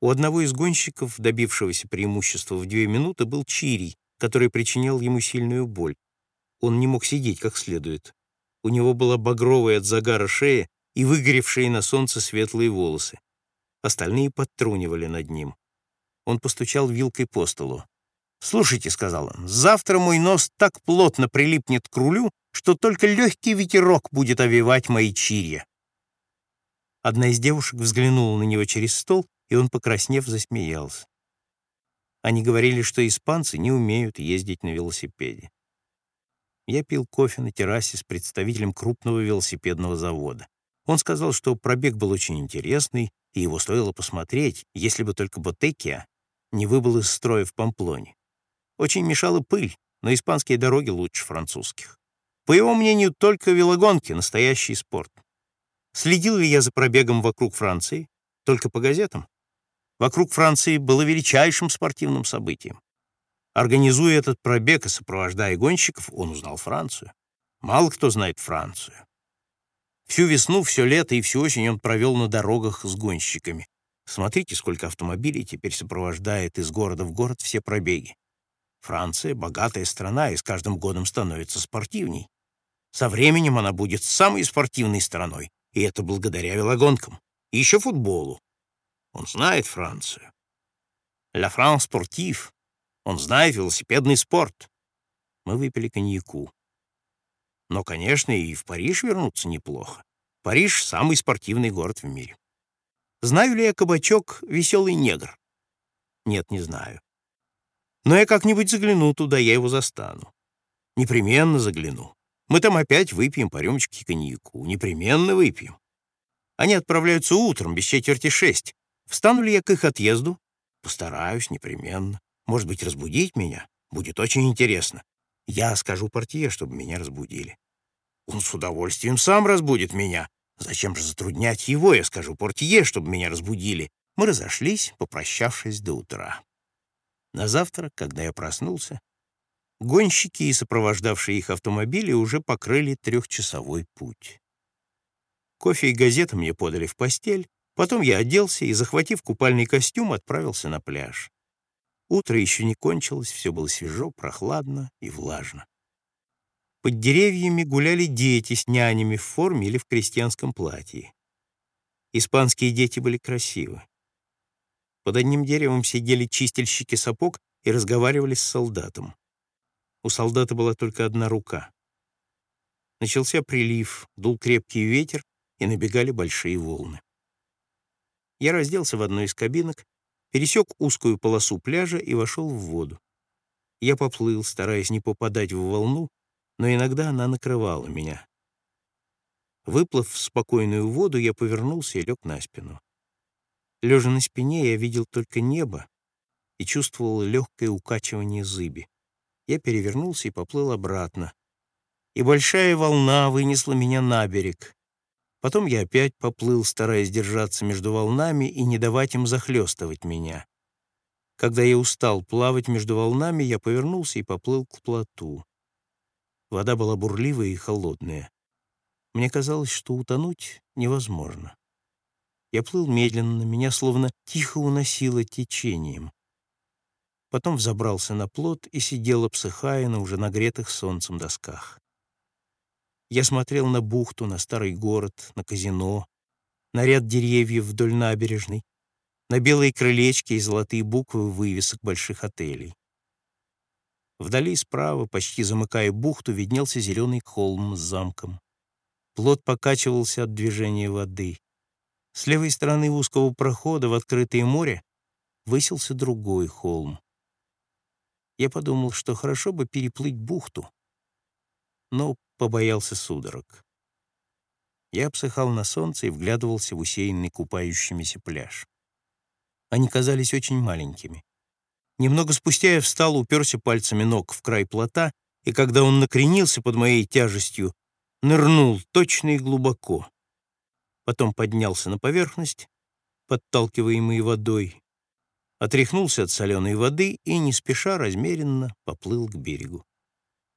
У одного из гонщиков, добившегося преимущества в две минуты, был чирий, который причинял ему сильную боль. Он не мог сидеть как следует. У него была багровая от загара шея и выгоревшие на солнце светлые волосы. Остальные подтрунивали над ним. Он постучал вилкой по столу. «Слушайте», — сказал он, — «завтра мой нос так плотно прилипнет к рулю, что только легкий ветерок будет овивать мои чирья». Одна из девушек взглянула на него через стол, и он, покраснев, засмеялся. Они говорили, что испанцы не умеют ездить на велосипеде. Я пил кофе на террасе с представителем крупного велосипедного завода. Он сказал, что пробег был очень интересный, и его стоило посмотреть, если бы только Ботекия не выбыл из строя в Памплоне. Очень мешала пыль, но испанские дороги лучше французских. По его мнению, только велогонки — настоящий спорт. Следил ли я за пробегом вокруг Франции? Только по газетам. Вокруг Франции было величайшим спортивным событием. Организуя этот пробег и сопровождая гонщиков, он узнал Францию. Мало кто знает Францию. Всю весну, все лето и всю осень он провел на дорогах с гонщиками. Смотрите, сколько автомобилей теперь сопровождает из города в город все пробеги. Франция — богатая страна и с каждым годом становится спортивней. Со временем она будет самой спортивной страной, и это благодаря велогонкам. И еще футболу. Он знает Францию. «Ля Франс спортив». Он знает велосипедный спорт. Мы выпили коньяку. Но, конечно, и в Париж вернуться неплохо. Париж — самый спортивный город в мире. Знаю ли я кабачок «Веселый негр»? Нет, не знаю. Но я как-нибудь загляну туда, я его застану. Непременно загляну. Мы там опять выпьем по рюмочке коньяку. Непременно выпьем. Они отправляются утром, без четверти шесть. Встану ли я к их отъезду? Постараюсь, непременно. Может быть, разбудить меня? Будет очень интересно. Я скажу портье, чтобы меня разбудили. Он с удовольствием сам разбудит меня. Зачем же затруднять его? Я скажу портье, чтобы меня разбудили. Мы разошлись, попрощавшись до утра. На завтра, когда я проснулся, гонщики и сопровождавшие их автомобили уже покрыли трехчасовой путь. Кофе и газеты мне подали в постель, потом я оделся и, захватив купальный костюм, отправился на пляж. Утро еще не кончилось, все было свежо, прохладно и влажно. Под деревьями гуляли дети с нянями в форме или в крестьянском платье. Испанские дети были красивы. Под одним деревом сидели чистильщики сапог и разговаривали с солдатом. У солдата была только одна рука. Начался прилив, дул крепкий ветер, и набегали большие волны. Я разделся в одной из кабинок, пересек узкую полосу пляжа и вошел в воду. Я поплыл, стараясь не попадать в волну, но иногда она накрывала меня. Выплыв в спокойную воду, я повернулся и лег на спину. Лежа на спине, я видел только небо и чувствовал легкое укачивание зыби. Я перевернулся и поплыл обратно. И большая волна вынесла меня на берег. Потом я опять поплыл, стараясь держаться между волнами и не давать им захлестывать меня. Когда я устал плавать между волнами, я повернулся и поплыл к плоту. Вода была бурливая и холодная. Мне казалось, что утонуть невозможно. Я плыл медленно, меня словно тихо уносило течением. Потом взобрался на плот и сидел, обсыхая на уже нагретых солнцем досках. Я смотрел на бухту, на старый город, на казино, на ряд деревьев вдоль набережной, на белые крылечки и золотые буквы вывесок больших отелей. Вдали справа, почти замыкая бухту, виднелся зеленый холм с замком. Плот покачивался от движения воды. С левой стороны узкого прохода в открытое море высился другой холм. Я подумал, что хорошо бы переплыть бухту, но побоялся судорог. Я обсыхал на солнце и вглядывался в усеянный купающимися пляж. Они казались очень маленькими. Немного спустя я встал, уперся пальцами ног в край плота, и когда он накренился под моей тяжестью, нырнул точно и глубоко. Потом поднялся на поверхность, подталкиваемый водой, отряхнулся от соленой воды и, не спеша, размеренно поплыл к берегу.